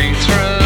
Searching through.